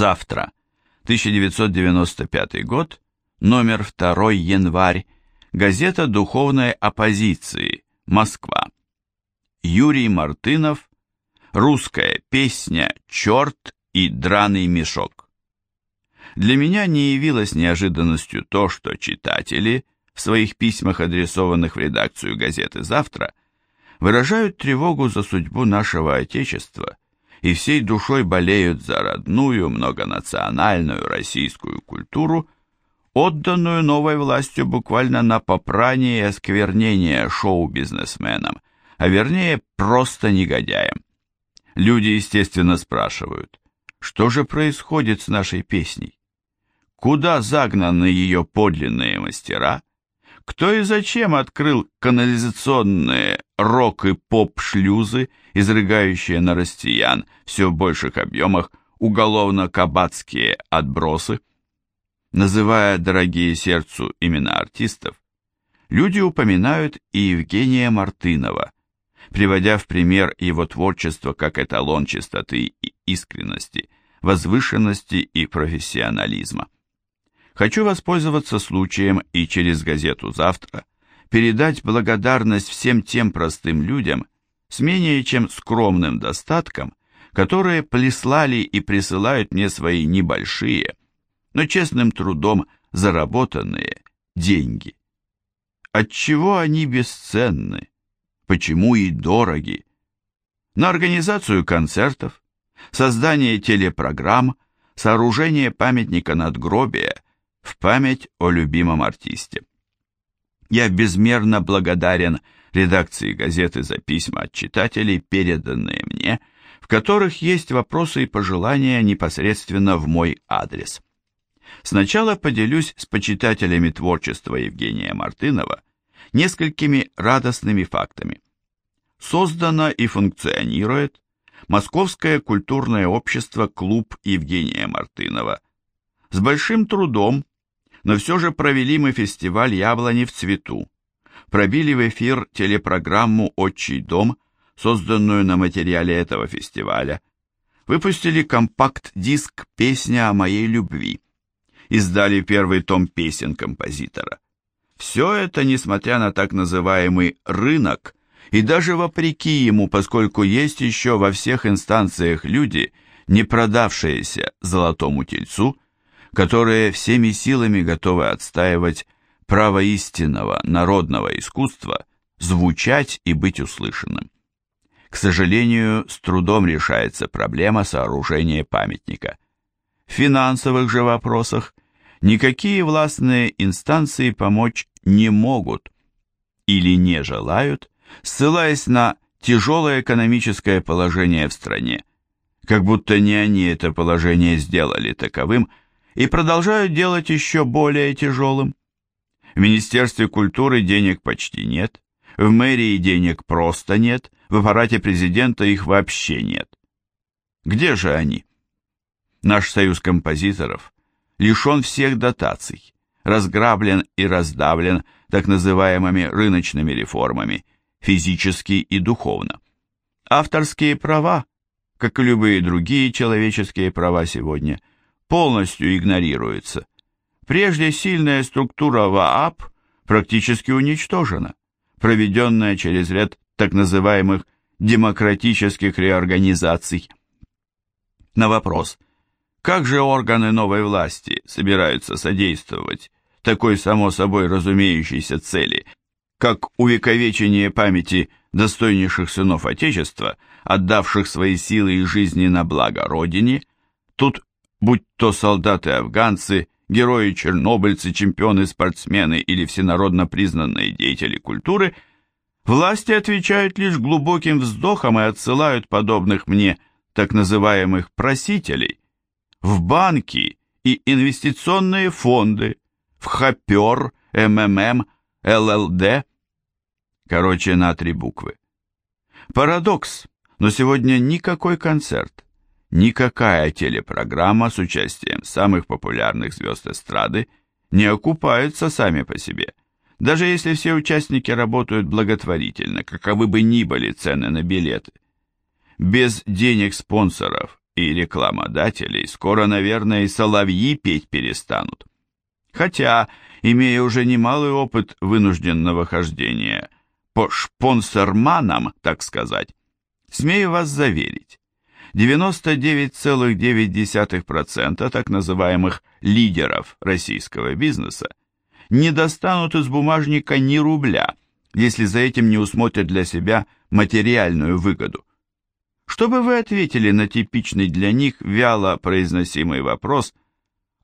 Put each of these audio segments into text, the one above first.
Завтра, 1995 год, номер 2 январь, газета духовной оппозиции, Москва. Юрий Мартынов, русская песня «Черт и драный мешок». Для меня не явилось неожиданностью то, что читатели в своих письмах, адресованных в редакцию газеты «Завтра», выражают тревогу за судьбу нашего Отечества и всей душой болеют за родную многонациональную российскую культуру, отданную новой властью буквально на попрание и осквернение шоу-бизнесменам, а вернее просто негодяям. Люди, естественно, спрашивают, что же происходит с нашей песней? Куда загнаны ее подлинные мастера? Кто и зачем открыл канализационные рок- и поп-шлюзы, изрыгающие на россиян все в больших объемах уголовно-кабацкие отбросы? Называя дорогие сердцу имена артистов, люди упоминают и Евгения Мартынова, приводя в пример его творчество как эталон чистоты и искренности, возвышенности и профессионализма. Хочу воспользоваться случаем и через газету «Завтра» передать благодарность всем тем простым людям с менее чем скромным достатком, которые прислали и присылают мне свои небольшие, но честным трудом заработанные деньги. Отчего они бесценны? Почему и дороги? На организацию концертов, создание телепрограмм, сооружение памятника надгробия в память о любимом артисте. Я безмерно благодарен редакции газеты за письма от читателей, переданные мне, в которых есть вопросы и пожелания непосредственно в мой адрес. Сначала поделюсь с почитателями творчества Евгения Мартынова несколькими радостными фактами. Создано и функционирует Московское культурное общество «Клуб Евгения Мартынова». С большим трудом но все же провели мы фестиваль «Яблони в цвету», пробили в эфир телепрограмму «Отчий дом», созданную на материале этого фестиваля, выпустили компакт-диск «Песня о моей любви», издали первый том песен композитора. Все это, несмотря на так называемый «рынок», и даже вопреки ему, поскольку есть еще во всех инстанциях люди, не продавшиеся золотому тельцу, которые всеми силами готовы отстаивать право истинного народного искусства звучать и быть услышанным. К сожалению, с трудом решается проблема сооружения памятника. В финансовых же вопросах никакие властные инстанции помочь не могут или не желают, ссылаясь на тяжелое экономическое положение в стране, как будто не они это положение сделали таковым, и продолжают делать еще более тяжелым. В Министерстве культуры денег почти нет, в мэрии денег просто нет, в аппарате президента их вообще нет. Где же они? Наш союз композиторов лишен всех дотаций, разграблен и раздавлен так называемыми рыночными реформами, физически и духовно. Авторские права, как и любые другие человеческие права сегодня – полностью игнорируется. Прежде сильная структура ВААП практически уничтожена, проведенная через ряд так называемых демократических реорганизаций. На вопрос, как же органы новой власти собираются содействовать такой само собой разумеющейся цели, как увековечение памяти достойнейших сынов Отечества, отдавших свои силы и жизни на благо Родине, тут будь то солдаты-афганцы, герои-чернобыльцы, чемпионы-спортсмены или всенародно признанные деятели культуры, власти отвечают лишь глубоким вздохом и отсылают подобных мне так называемых просителей в банки и инвестиционные фонды, в ХОПЕР, МММ, ЛЛД, короче, на три буквы. Парадокс, но сегодня никакой концерт, никакая телепрограмма с участием самых популярных звезд эстрады не окупаются сами по себе, даже если все участники работают благотворительно, каковы бы ни были цены на билеты. Без денег спонсоров и рекламодателей скоро, наверное, и соловьи петь перестанут. Хотя, имея уже немалый опыт вынужденного хождения по шпонсорманам, так сказать, смею вас заверить, 99,9% так называемых лидеров российского бизнеса не достанут из бумажника ни рубля, если за этим не усмотрят для себя материальную выгоду. Что бы вы ответили на типичный для них вяло произносимый вопрос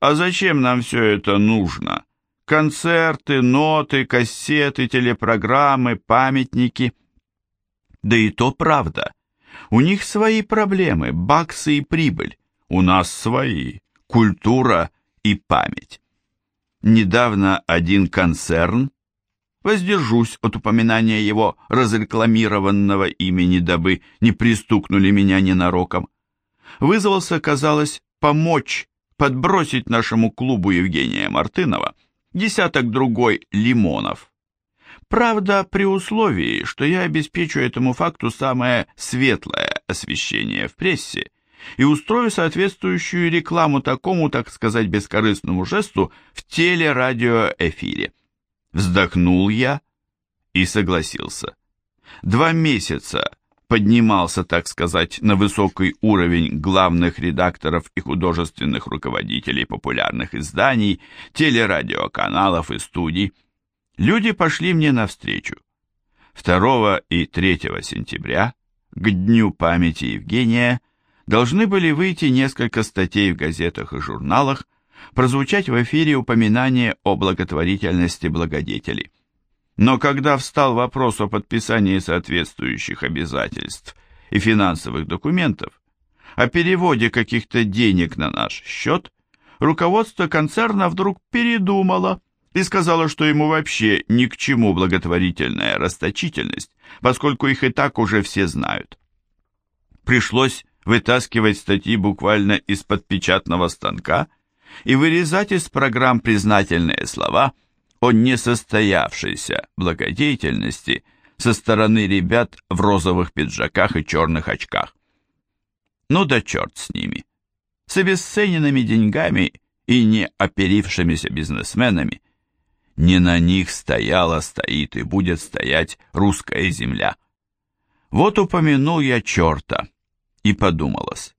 «А зачем нам все это нужно?» Концерты, ноты, кассеты, телепрограммы, памятники. Да и то правда. У них свои проблемы, баксы и прибыль. У нас свои, культура и память. Недавно один концерн, воздержусь от упоминания его разрекламированного имени, дабы не пристукнули меня ненароком, вызвался, казалось, помочь подбросить нашему клубу Евгения Мартынова десяток другой лимонов. Правда, при условии, что я обеспечу этому факту самое светлое освещение в прессе и устрою соответствующую рекламу такому, так сказать, бескорыстному жесту в телерадиоэфире. Вздохнул я и согласился. Два месяца поднимался, так сказать, на высокий уровень главных редакторов и художественных руководителей популярных изданий, телерадиоканалов и студий, Люди пошли мне навстречу. 2 и 3 сентября, к Дню памяти Евгения, должны были выйти несколько статей в газетах и журналах, прозвучать в эфире упоминание о благотворительности благодетелей. Но когда встал вопрос о подписании соответствующих обязательств и финансовых документов, о переводе каких-то денег на наш счет, руководство концерна вдруг передумало и сказала, что ему вообще ни к чему благотворительная расточительность, поскольку их и так уже все знают. Пришлось вытаскивать статьи буквально из-под печатного станка и вырезать из программ признательные слова о несостоявшейся благодеятельности со стороны ребят в розовых пиджаках и черных очках. Ну да черт с ними. С обесцененными деньгами и не оперившимися бизнесменами не на них стояла, стоит и будет стоять русская земля. Вот упомянул я черта, и подумалось.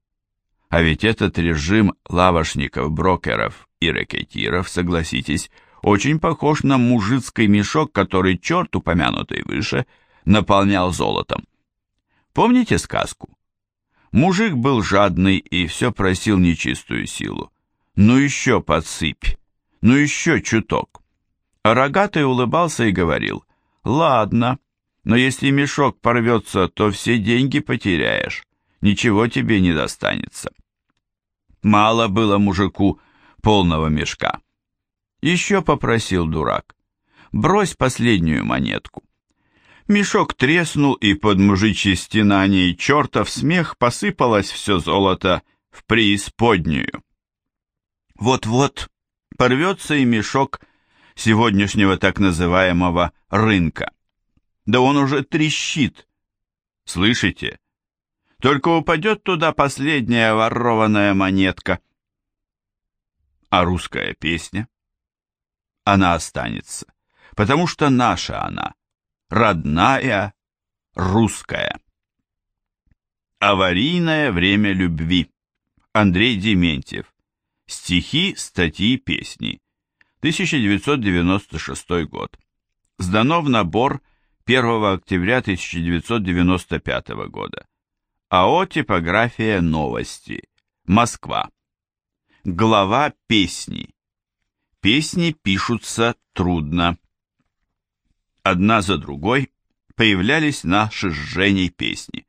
А ведь этот режим лавошников, брокеров и ракетиров, согласитесь, очень похож на мужицкий мешок, который черт, упомянутый выше, наполнял золотом. Помните сказку? Мужик был жадный и все просил нечистую силу. Ну еще подсыпь, ну еще чуток. Рогатый улыбался и говорил, «Ладно, но если мешок порвется, то все деньги потеряешь, ничего тебе не достанется». Мало было мужику полного мешка. Еще попросил дурак, «Брось последнюю монетку». Мешок треснул, и под мужичьи стенания и чертов смех посыпалось все золото в преисподнюю. Вот-вот порвется и мешок сегодняшнего так называемого рынка. Да он уже трещит. Слышите? Только упадет туда последняя ворованная монетка. А русская песня? Она останется, потому что наша она, родная, русская. Аварийное время любви. Андрей Дементьев. Стихи, статьи, песни. 1996 год. Сдано в набор 1 октября 1995 года. АО «Типография новости». Москва. Глава песни. Песни пишутся трудно. Одна за другой появлялись наши с Женей песни.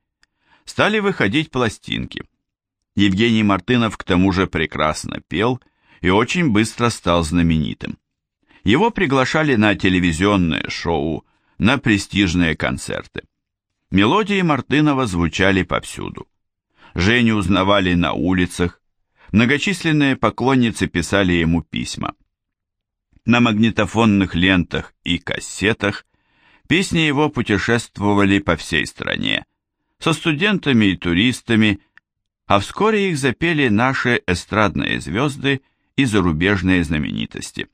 Стали выходить пластинки. Евгений Мартынов к тому же прекрасно пел и очень быстро стал знаменитым. Его приглашали на телевизионное шоу, на престижные концерты. Мелодии Мартынова звучали повсюду. Женю узнавали на улицах, многочисленные поклонницы писали ему письма. На магнитофонных лентах и кассетах песни его путешествовали по всей стране, со студентами и туристами, а вскоре их запели наши эстрадные звезды и зарубежные знаменитости.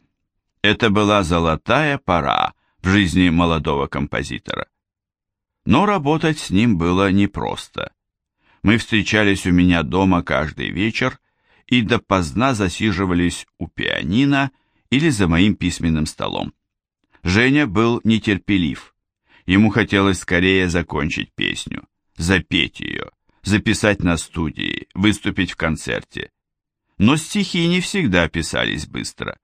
Это была золотая пора в жизни молодого композитора. Но работать с ним было непросто. Мы встречались у меня дома каждый вечер и допоздна засиживались у пианино или за моим письменным столом. Женя был нетерпелив. Ему хотелось скорее закончить песню, запеть ее, записать на студии, выступить в концерте. Но стихи не всегда писались быстро.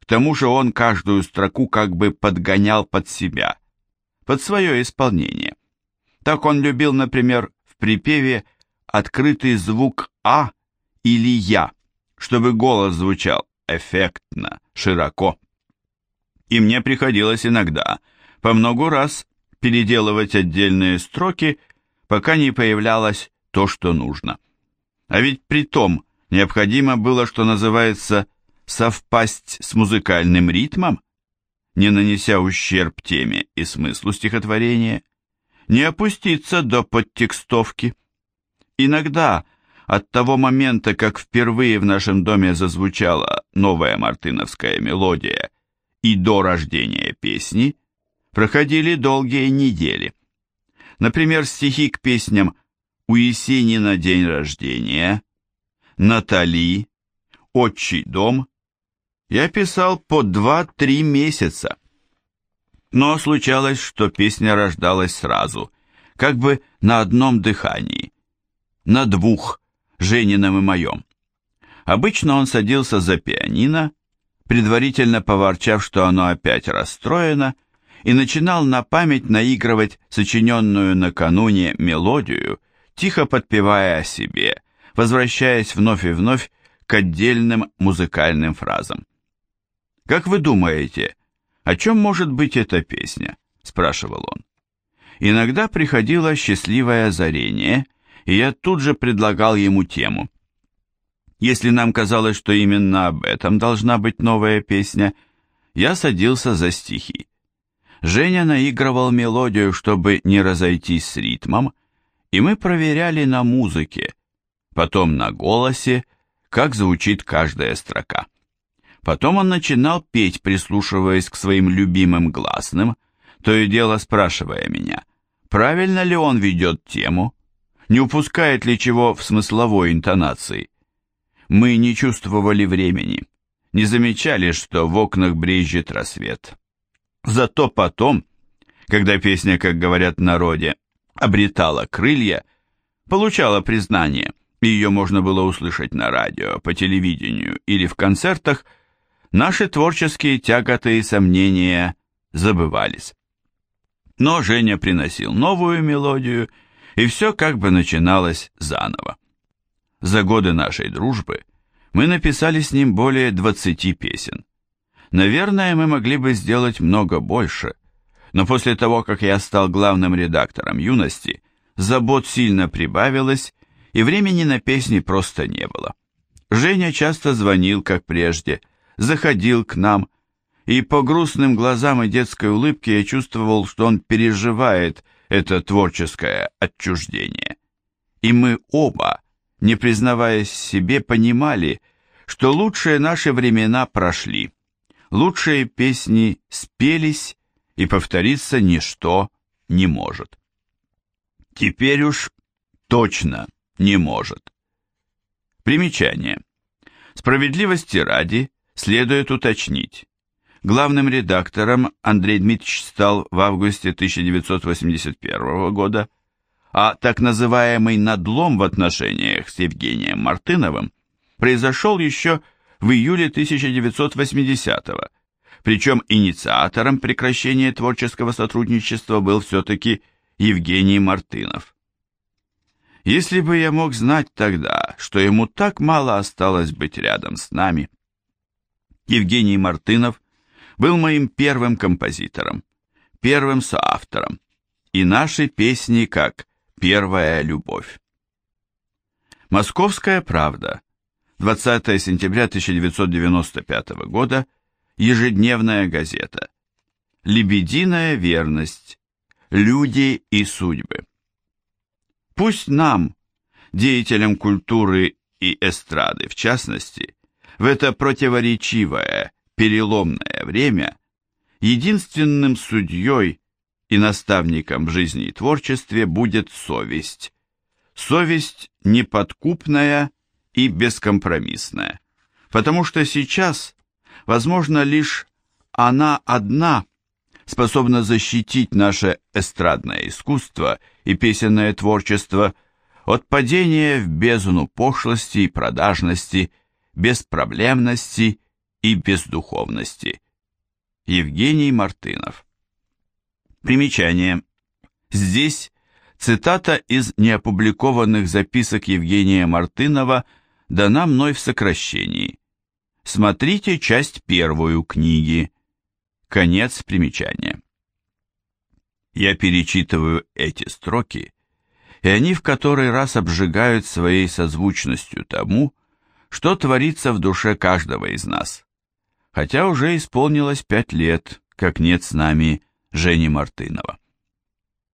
К тому же он каждую строку как бы подгонял под себя, под свое исполнение. Так он любил, например, в припеве открытый звук «а» или «я», чтобы голос звучал эффектно, широко. И мне приходилось иногда, по много раз, переделывать отдельные строки, пока не появлялось то, что нужно. А ведь при том необходимо было, что называется, совпасть с музыкальным ритмом, не нанеся ущерб теме и смыслу стихотворения, не опуститься до подтекстовки. Иногда от того момента, как впервые в нашем доме зазвучала новая мартыновская мелодия и до рождения песни, проходили долгие недели. Например, стихи к песням «У Есенина день рождения», «Натали», «Отчий дом» я писал по два-три месяца. Но случалось, что песня рождалась сразу, как бы на одном дыхании, на двух, Женином и моем. Обычно он садился за пианино, предварительно поворчав, что оно опять расстроено, и начинал на память наигрывать сочиненную накануне мелодию, тихо подпевая о себе, возвращаясь вновь и вновь к отдельным музыкальным фразам. «Как вы думаете, о чем может быть эта песня?» – спрашивал он. Иногда приходило счастливое озарение, и я тут же предлагал ему тему. Если нам казалось, что именно об этом должна быть новая песня, я садился за стихи. Женя наигрывал мелодию, чтобы не разойтись с ритмом, и мы проверяли на музыке, потом на голосе, как звучит каждая строка. Потом он начинал петь, прислушиваясь к своим любимым гласным, то и дело спрашивая меня, правильно ли он ведет тему, не упускает ли чего в смысловой интонации. Мы не чувствовали времени, не замечали, что в окнах брезжит рассвет. Зато потом, когда песня, как говорят народе, обретала крылья, получала признание, ее можно было услышать на радио, по телевидению или в концертах – наши творческие тяготы и сомнения забывались. Но Женя приносил новую мелодию, и все как бы начиналось заново. За годы нашей дружбы мы написали с ним более 20 песен. Наверное, мы могли бы сделать много больше, но после того, как я стал главным редактором «Юности», забот сильно прибавилось, и времени на песни просто не было. Женя часто звонил, как прежде, заходил к нам, и по грустным глазам и детской улыбке я чувствовал, что он переживает это творческое отчуждение. И мы оба, не признаваясь себе, понимали, что лучшие наши времена прошли, лучшие песни спелись, и повториться ничто не может. Теперь уж точно не может. Примечание. Справедливости ради, Следует уточнить. Главным редактором Андрей Дмитриевич стал в августе 1981 года, а так называемый надлом в отношениях с Евгением Мартыновым произошел еще в июле 1980 года, причем инициатором прекращения творческого сотрудничества был все-таки Евгений Мартынов. Если бы я мог знать тогда, что ему так мало осталось быть рядом с нами – Евгений Мартынов был моим первым композитором, первым соавтором, и наши песни как «Первая любовь». Московская правда. 20 сентября 1995 года. Ежедневная газета. Лебединая верность. Люди и судьбы. Пусть нам, деятелям культуры и эстрады в частности, в это противоречивое, переломное время единственным судьей и наставником в жизни и творчестве будет совесть. Совесть неподкупная и бескомпромиссная, потому что сейчас, возможно, лишь она одна способна защитить наше эстрадное искусство и песенное творчество от падения в бездну пошлости и продажности, беспроблемности и бездуховности. Евгений Мартынов Примечание. Здесь цитата из неопубликованных записок Евгения Мартынова дана мной в сокращении. Смотрите часть первую книги. Конец примечания. Я перечитываю эти строки, и они в который раз обжигают своей созвучностью тому, что творится в душе каждого из нас. Хотя уже исполнилось пять лет, как нет с нами Жени Мартынова.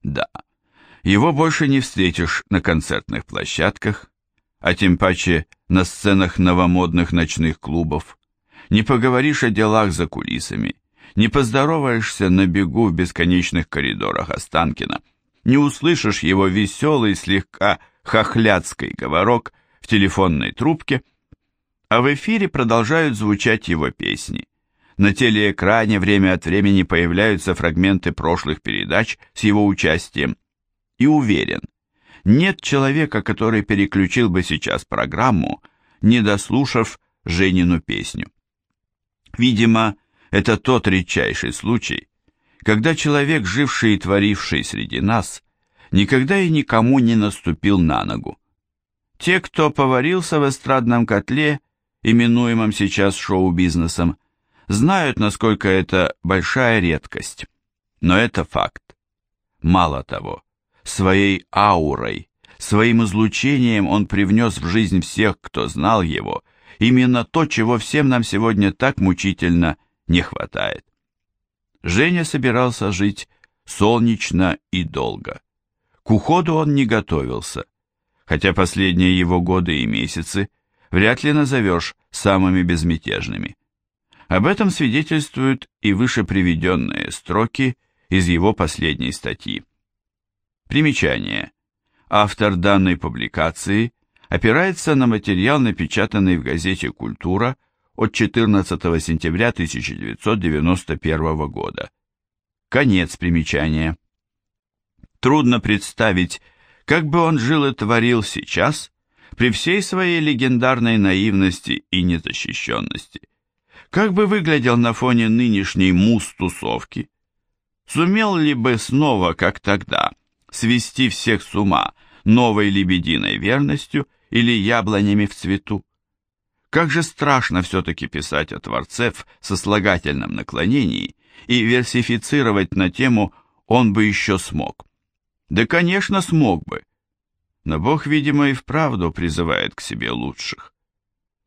Да, его больше не встретишь на концертных площадках, а тем паче на сценах новомодных ночных клубов, не поговоришь о делах за кулисами, не поздороваешься на бегу в бесконечных коридорах Останкина, не услышишь его веселый, слегка хохлядский говорок в телефонной трубке, а в эфире продолжают звучать его песни. На телеэкране время от времени появляются фрагменты прошлых передач с его участием. И уверен, нет человека, который переключил бы сейчас программу, не дослушав Женину песню. Видимо, это тот редчайший случай, когда человек, живший и творивший среди нас, никогда и никому не наступил на ногу. Те, кто поварился в эстрадном котле, именуемом сейчас шоу-бизнесом, знают, насколько это большая редкость. Но это факт. Мало того, своей аурой, своим излучением он привнес в жизнь всех, кто знал его, именно то, чего всем нам сегодня так мучительно не хватает. Женя собирался жить солнечно и долго. К уходу он не готовился, хотя последние его годы и месяцы вряд ли назовешь самыми безмятежными. Об этом свидетельствуют и выше приведенные строки из его последней статьи. Примечание. Автор данной публикации опирается на материал, напечатанный в газете «Культура» от 14 сентября 1991 года. Конец примечания. Трудно представить, как бы он жил и творил сейчас, при всей своей легендарной наивности и незащищенности. Как бы выглядел на фоне нынешней мус-тусовки? Сумел ли бы снова, как тогда, свести всех с ума новой лебединой верностью или яблонями в цвету? Как же страшно все-таки писать о Творце в сослагательном наклонении и версифицировать на тему «он бы еще смог». Да, конечно, смог бы. Но Бог, видимо, и вправду призывает к себе лучших.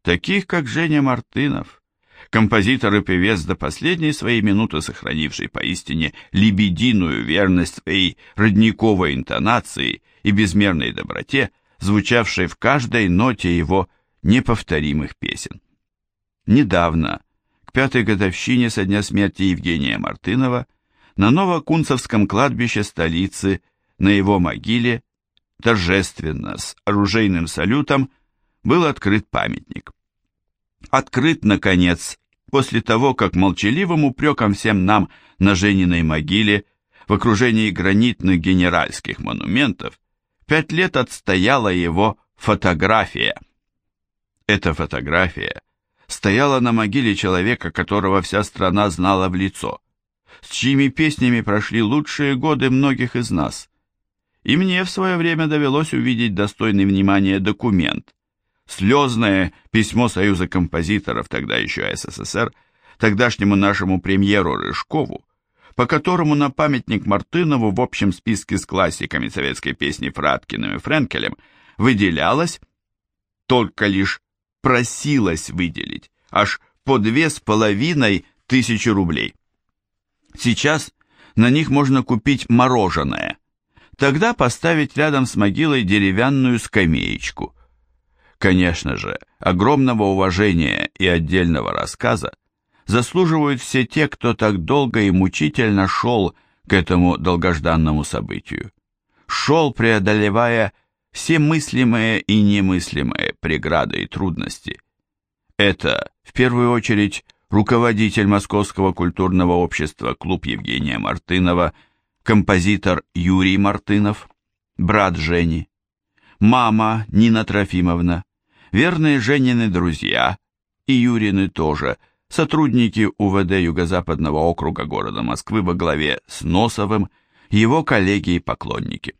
Таких, как Женя Мартынов, композитор и певец до последней своей минуты сохранивший поистине лебединую верность своей родниковой интонации и безмерной доброте, звучавшей в каждой ноте его неповторимых песен. Недавно, к пятой годовщине со дня смерти Евгения Мартынова, на Новокунцевском кладбище столицы, на его могиле, торжественно, с оружейным салютом, был открыт памятник. Открыт, наконец, после того, как молчаливым упреком всем нам на Жениной могиле в окружении гранитных генеральских монументов пять лет отстояла его фотография – эта фотография стояла на могиле человека, которого вся страна знала в лицо, с чьими песнями прошли лучшие годы многих из нас. И мне в свое время довелось увидеть достойный внимания документ, слезное письмо Союза композиторов, тогда еще СССР, тогдашнему нашему премьеру Рыжкову, по которому на памятник Мартынову в общем списке с классиками советской песни Фраткиным и Френкелем выделялось только лишь просилась выделить аж по две с половиной тысячи рублей. Сейчас на них можно купить мороженое. тогда поставить рядом с могилой деревянную скамеечку. Конечно же, огромного уважения и отдельного рассказа заслуживают все те, кто так долго и мучительно шел к этому долгожданному событию. Шел, преодолевая все мыслимые и немыслимые преграды и трудности. Это, в первую очередь, руководитель Московского культурного общества «Клуб Евгения Мартынова», композитор Юрий Мартынов, брат Жени, мама Нина Трофимовна, верные Женины друзья, и Юрины тоже, сотрудники УВД Юго-Западного округа города Москвы во главе с Носовым, его коллеги и поклонники.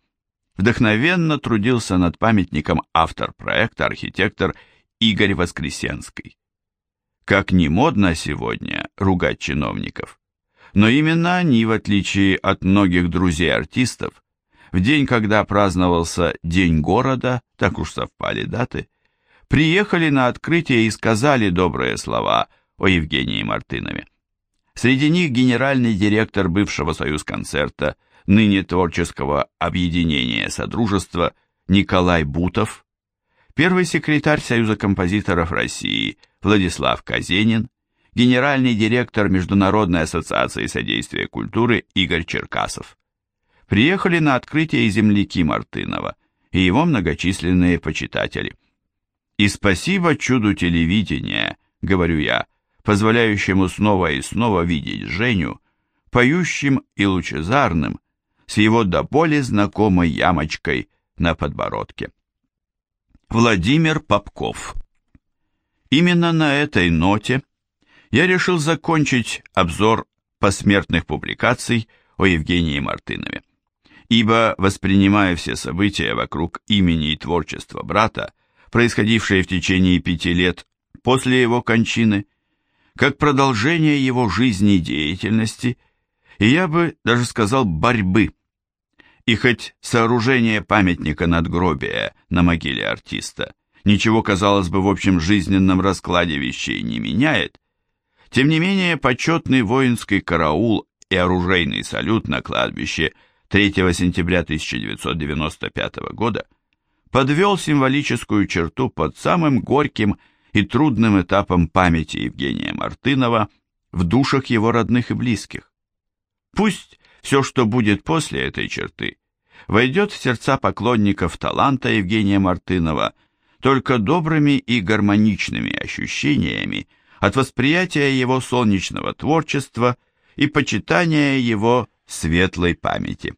Вдохновенно трудился над памятником автор проекта, архитектор Игорь Воскресенский. Как не модно сегодня ругать чиновников, но именно они, в отличие от многих друзей артистов, в день, когда праздновался День города, так уж совпали даты, приехали на открытие и сказали добрые слова о Евгении Мартынове. Среди них генеральный директор бывшего Союзконцерта, ныне творческого объединения Содружества Николай Бутов, первый секретарь Союза композиторов России Владислав Казенин, генеральный директор Международной ассоциации содействия культуры Игорь Черкасов. Приехали на открытие земляки Мартынова и его многочисленные почитатели. И спасибо чуду телевидения, говорю я, позволяющему снова и снова видеть Женю, поющим и лучезарным, с его до боли знакомой ямочкой на подбородке. Владимир Попков Именно на этой ноте я решил закончить обзор посмертных публикаций о Евгении Мартынове, ибо, воспринимая все события вокруг имени и творчества брата, происходившие в течение пяти лет после его кончины, как продолжение его жизни и деятельности, и я бы даже сказал борьбы. И хоть сооружение памятника надгробия на могиле артиста ничего, казалось бы, в общем жизненном раскладе вещей не меняет, тем не менее, почетный воинский караул и оружейный салют на кладбище 3 сентября 1995 года подвел символическую черту под самым горьким и трудным этапом памяти Евгения Мартынова в душах его родных и близких. Пусть все, что будет после этой черты, войдет в сердца поклонников таланта Евгения Мартынова только добрыми и гармоничными ощущениями, от восприятия его солнечного творчества и почитания его светлой памяти.